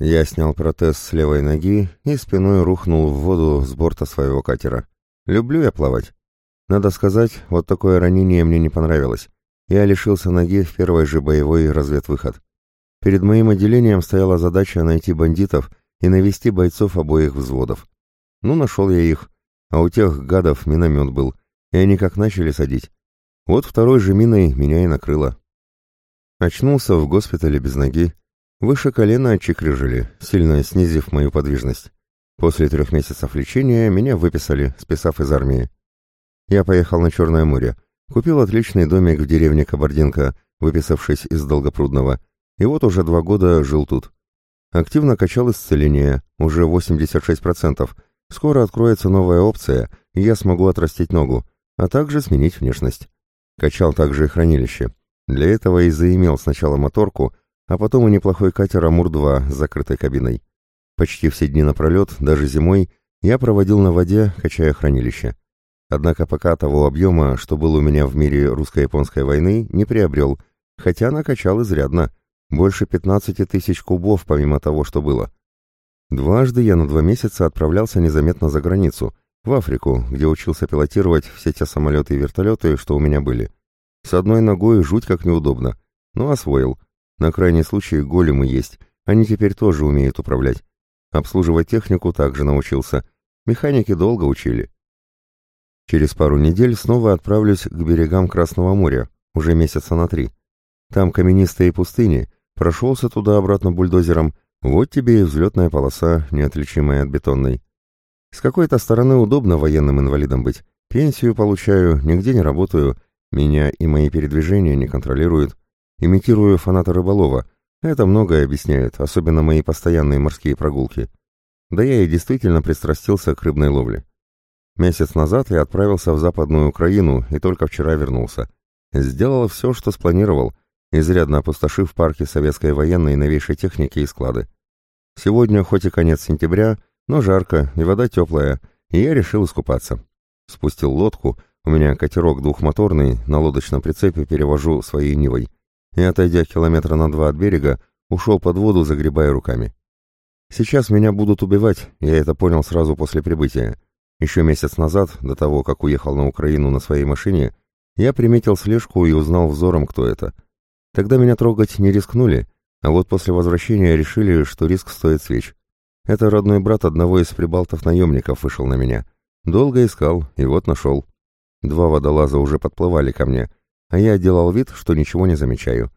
Я снял протез с левой ноги и спиной рухнул в воду с борта своего катера. Люблю я плавать. Надо сказать, вот такое ранение мне не понравилось. Я лишился ноги в первой же боевой разведвыход. Перед моим отделением стояла задача найти бандитов и навести бойцов обоих взводов. Ну, нашел я их, а у тех гадов миномет был, и они как начали садить. Вот второй же миной меня и накрыло. Очнулся в госпитале без ноги. Выше колена отчекрыжили, сильно снизив мою подвижность. После трех месяцев лечения меня выписали, списав из армии. Я поехал на Черное море, купил отличный домик в деревне Кабардинка, выписавшись из Долгопрудного, и вот уже два года жил тут. Активно качал исцеление, уже 86%. Скоро откроется новая опция, и я смогу отрастить ногу, а также сменить внешность. Качал также и хранилище. Для этого и заимел сначала моторку, а потом и неплохой катер «Амур-2» с закрытой кабиной. Почти все дни напролет, даже зимой, я проводил на воде, качая хранилище. Однако пока того объема, что был у меня в мире русско-японской войны, не приобрел, хотя накачал изрядно, больше 15 тысяч кубов помимо того, что было. Дважды я на два месяца отправлялся незаметно за границу, в Африку, где учился пилотировать все те самолеты и вертолеты, что у меня были. С одной ногой жуть как неудобно, но освоил. На крайний случай големы есть, они теперь тоже умеют управлять. Обслуживать технику также научился. Механики долго учили. Через пару недель снова отправлюсь к берегам Красного моря, уже месяца на три. Там каменистые пустыни, прошелся туда-обратно бульдозером, вот тебе и взлетная полоса, неотличимая от бетонной. С какой-то стороны удобно военным инвалидом быть. Пенсию получаю, нигде не работаю, меня и мои передвижения не контролируют. Имитирую фаната рыболова. Это многое объясняет, особенно мои постоянные морские прогулки. Да я и действительно пристрастился к рыбной ловле. Месяц назад я отправился в Западную Украину и только вчера вернулся. Сделал все, что спланировал, изрядно опустошив парки советской военной новейшей техники и склады. Сегодня хоть и конец сентября, но жарко и вода теплая, и я решил искупаться. Спустил лодку, у меня катерок двухмоторный, на лодочном прицепе перевожу своей Нивой, и, отойдя километра на два от берега, ушел под воду, загребая руками. Сейчас меня будут убивать, я это понял сразу после прибытия. Еще месяц назад, до того, как уехал на Украину на своей машине, я приметил слежку и узнал взором, кто это — Тогда меня трогать не рискнули, а вот после возвращения решили, что риск стоит свеч. Это родной брат одного из прибалтов-наемников вышел на меня. Долго искал, и вот нашел. Два водолаза уже подплывали ко мне, а я делал вид, что ничего не замечаю.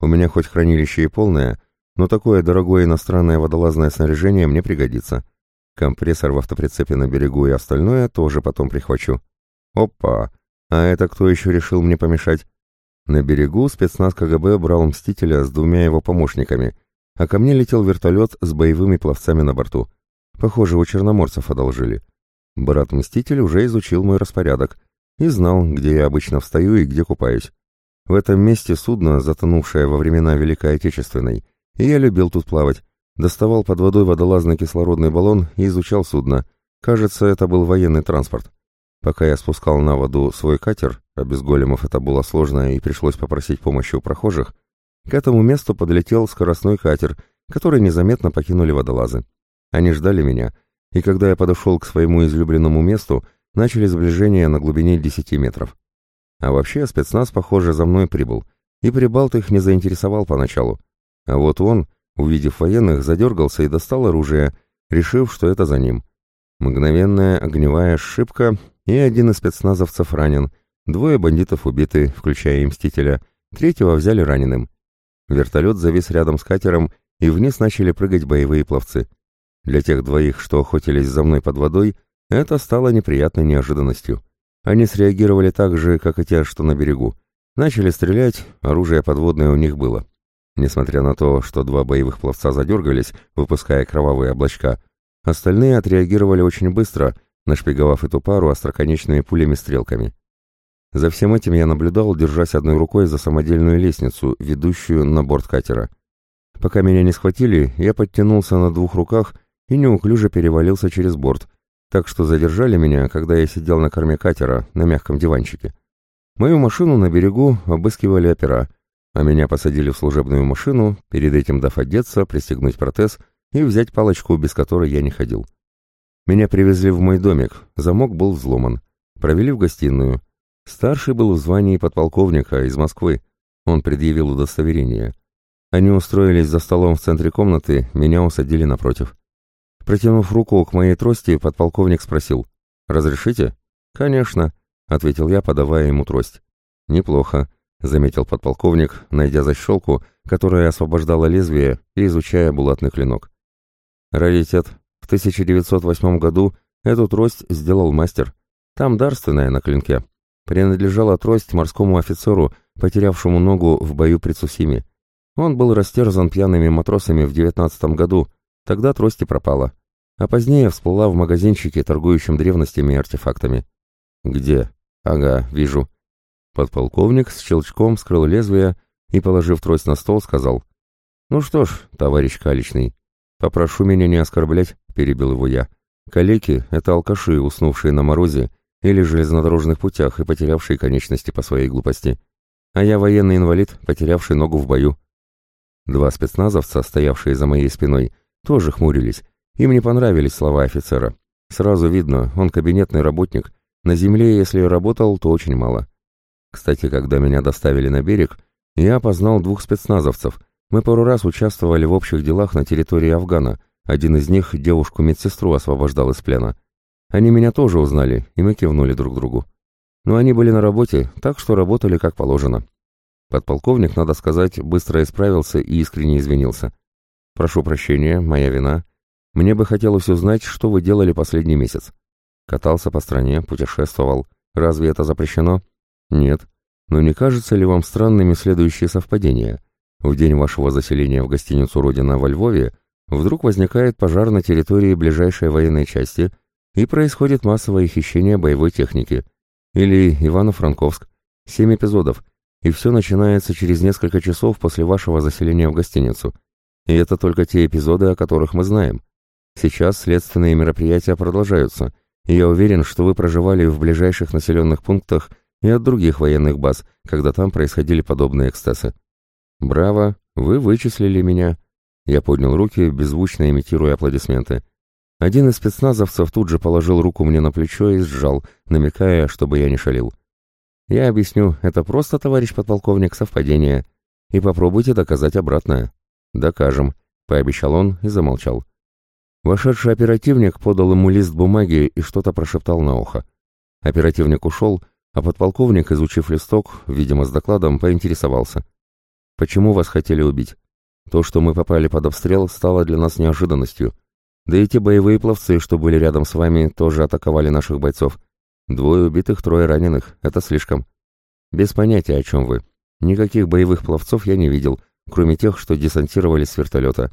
У меня хоть хранилище и полное, но такое дорогое иностранное водолазное снаряжение мне пригодится. Компрессор в автоприцепе на берегу и остальное тоже потом прихвачу. Опа! А это кто еще решил мне помешать? На берегу спецназ КГБ брал «Мстителя» с двумя его помощниками, а ко мне летел вертолет с боевыми пловцами на борту. Похоже, у черноморцев одолжили. Брат-Мститель уже изучил мой распорядок и знал, где я обычно встаю и где купаюсь. В этом месте судно, затонувшее во времена Великой Отечественной, и я любил тут плавать. Доставал под водой водолазный кислородный баллон и изучал судно. Кажется, это был военный транспорт. Пока я спускал на воду свой катер, а без големов это было сложно и пришлось попросить помощи у прохожих, к этому месту подлетел скоростной катер, который незаметно покинули водолазы. Они ждали меня, и когда я подошел к своему излюбленному месту, начали сближение на глубине 10 метров. А вообще спецназ, похоже, за мной прибыл, и Прибалт их не заинтересовал поначалу. А вот он, увидев военных, задергался и достал оружие, решив, что это за ним. Мгновенная огневая ошибка, и один из спецназовцев ранен, двое бандитов убиты, включая и Мстителя, третьего взяли раненым. Вертолет завис рядом с катером, и вниз начали прыгать боевые пловцы. Для тех двоих, что охотились за мной под водой, это стало неприятной неожиданностью. Они среагировали так же, как и те, что на берегу. Начали стрелять, оружие подводное у них было. Несмотря на то, что два боевых пловца задергались, выпуская кровавые облачка, остальные отреагировали очень быстро — нашпиговав эту пару остроконечными пулями-стрелками. За всем этим я наблюдал, держась одной рукой за самодельную лестницу, ведущую на борт катера. Пока меня не схватили, я подтянулся на двух руках и неуклюже перевалился через борт, так что задержали меня, когда я сидел на корме катера, на мягком диванчике. Мою машину на берегу обыскивали опера, а меня посадили в служебную машину, перед этим дав одеться, пристегнуть протез и взять палочку, без которой я не ходил. Меня привезли в мой домик, замок был взломан. Провели в гостиную. Старший был в звании подполковника из Москвы. Он предъявил удостоверение. Они устроились за столом в центре комнаты, меня усадили напротив. Протянув руку к моей трости, подполковник спросил. «Разрешите?» «Конечно», — ответил я, подавая ему трость. «Неплохо», — заметил подполковник, найдя защелку, которая освобождала лезвие и изучая булатный клинок. «Раритет. В 1908 году эту трость сделал мастер. Там дарственная на клинке. Принадлежала трость морскому офицеру, потерявшему ногу в бою при Цусиме. Он был растерзан пьяными матросами в девятнадцатом году, тогда трость и пропала. А позднее всплыла в магазинчике, торгующем древностями и артефактами. «Где?» «Ага, вижу». Подполковник с щелчком скрыл лезвие и, положив трость на стол, сказал. «Ну что ж, товарищ Каличный, попрошу меня не оскорблять», — перебил его я. «Калеки — это алкаши, уснувшие на морозе или железнодорожных путях и потерявшие конечности по своей глупости. А я военный инвалид, потерявший ногу в бою. Два спецназовца, стоявшие за моей спиной, тоже хмурились. Им не понравились слова офицера. Сразу видно, он кабинетный работник. На земле, если работал, то очень мало. Кстати, когда меня доставили на берег, я опознал двух спецназовцев. Мы пару раз участвовали в общих делах на территории Афгана. Один из них девушку-медсестру освобождал из плена. Они меня тоже узнали, и мы кивнули друг другу. Но они были на работе, так что работали как положено. Подполковник, надо сказать, быстро исправился и искренне извинился. «Прошу прощения, моя вина. Мне бы хотелось узнать, что вы делали последний месяц. Катался по стране, путешествовал. Разве это запрещено?» «Нет. Но не кажется ли вам странными следующие совпадения? В день вашего заселения в гостиницу «Родина» во Львове вдруг возникает пожар на территории ближайшей военной части и происходит массовое хищение боевой техники. Или Ивано-Франковск. Семь эпизодов, и все начинается через несколько часов после вашего заселения в гостиницу. И это только те эпизоды, о которых мы знаем. Сейчас следственные мероприятия продолжаются, и я уверен, что вы проживали в ближайших населенных пунктах и от других военных баз, когда там происходили подобные эксцессы. Браво, вы вычислили меня. Я поднял руки, беззвучно имитируя аплодисменты. Один из спецназовцев тут же положил руку мне на плечо и сжал, намекая, чтобы я не шалил. Я объясню, это просто, товарищ подполковник, совпадение. И попробуйте доказать обратное. Докажем, пообещал он и замолчал. Вошедший оперативник подал ему лист бумаги и что-то прошептал на ухо. Оперативник ушел, а подполковник, изучив листок, видимо, с докладом, поинтересовался. «Почему вас хотели убить? То, что мы попали под обстрел, стало для нас неожиданностью. Да и те боевые пловцы, что были рядом с вами, тоже атаковали наших бойцов. Двое убитых, трое раненых. Это слишком. Без понятия, о чем вы. Никаких боевых пловцов я не видел, кроме тех, что десантировались с вертолета.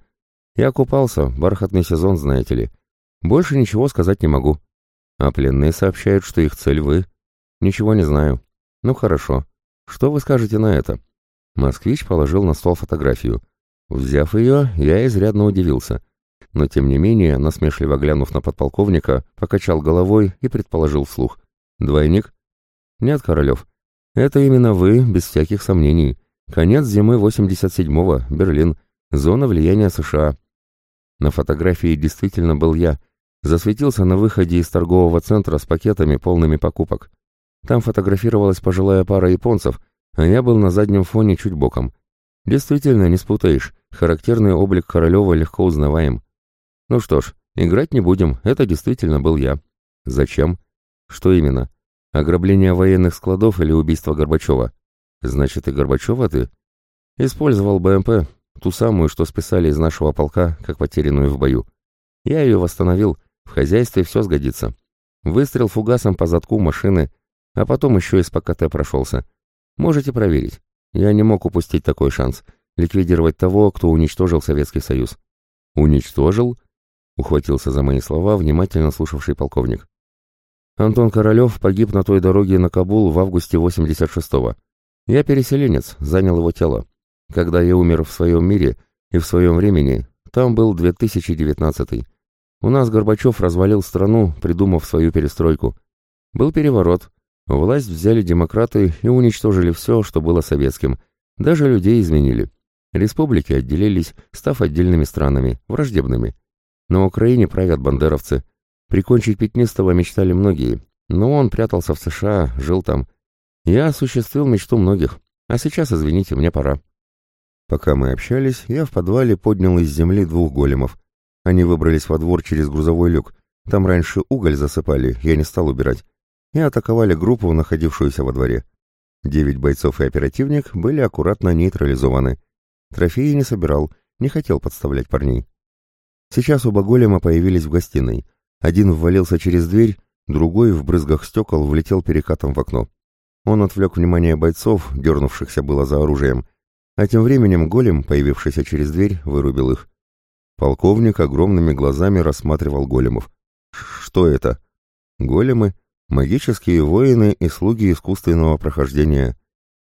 Я купался, бархатный сезон, знаете ли. Больше ничего сказать не могу. А пленные сообщают, что их цель вы. Ничего не знаю. Ну хорошо. Что вы скажете на это? Москвич положил на стол фотографию. Взяв ее, я изрядно удивился но тем не менее, насмешливо глянув на подполковника, покачал головой и предположил вслух. «Двойник?» «Нет, Королев. Это именно вы, без всяких сомнений. Конец зимы 87-го, Берлин. Зона влияния США». На фотографии действительно был я. Засветился на выходе из торгового центра с пакетами, полными покупок. Там фотографировалась пожилая пара японцев, а я был на заднем фоне чуть боком. Действительно, не спутаешь. Характерный облик Королева легко узнаваем. Ну что ж, играть не будем, это действительно был я. Зачем? Что именно? Ограбление военных складов или убийство Горбачева? Значит, и Горбачева ты? Использовал БМП, ту самую, что списали из нашего полка, как потерянную в бою. Я ее восстановил, в хозяйстве все сгодится. Выстрел фугасом по задку машины, а потом еще из ПКТ прошелся. Можете проверить. Я не мог упустить такой шанс — ликвидировать того, кто уничтожил Советский Союз. Уничтожил? ухватился за мои слова внимательно слушавший полковник. Антон Королев погиб на той дороге на Кабул в августе 86-го. Я переселенец, занял его тело. Когда я умер в своем мире и в своем времени, там был 2019 -й. У нас Горбачев развалил страну, придумав свою перестройку. Был переворот. Власть взяли демократы и уничтожили все, что было советским. Даже людей изменили. Республики отделились, став отдельными странами, враждебными. На Украине правят бандеровцы. Прикончить Пятнистого мечтали многие, но он прятался в США, жил там. Я осуществил мечту многих, а сейчас, извините, мне пора. Пока мы общались, я в подвале поднял из земли двух големов. Они выбрались во двор через грузовой люк. Там раньше уголь засыпали, я не стал убирать. И атаковали группу, находившуюся во дворе. Девять бойцов и оперативник были аккуратно нейтрализованы. Трофеи не собирал, не хотел подставлять парней. Сейчас оба голема появились в гостиной. Один ввалился через дверь, другой в брызгах стекол влетел перекатом в окно. Он отвлек внимание бойцов, дернувшихся было за оружием, а тем временем голем, появившийся через дверь, вырубил их. Полковник огромными глазами рассматривал големов. Что это? Големы — магические воины и слуги искусственного прохождения.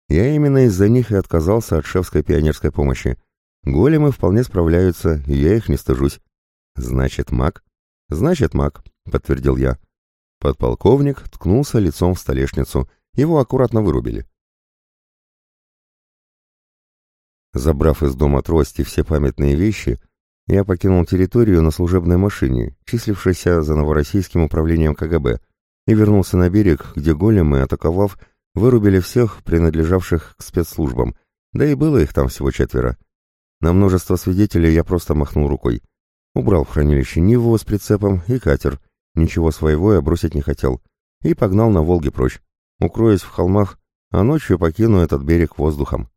Я именно из-за них и отказался от шефской пионерской помощи. Големы вполне справляются, и я их не стыжусь. Значит, маг? Значит, маг, подтвердил я. Подполковник ткнулся лицом в столешницу. Его аккуратно вырубили. Забрав из дома трости все памятные вещи, я покинул территорию на служебной машине, числившейся за новороссийским управлением КГБ, и вернулся на берег, где големы, атаковав, вырубили всех, принадлежавших к спецслужбам, да и было их там всего четверо. На множество свидетелей я просто махнул рукой. Убрал в хранилище Ниву с прицепом и катер, ничего своего я бросить не хотел, и погнал на Волге прочь, укроясь в холмах, а ночью покину этот берег воздухом.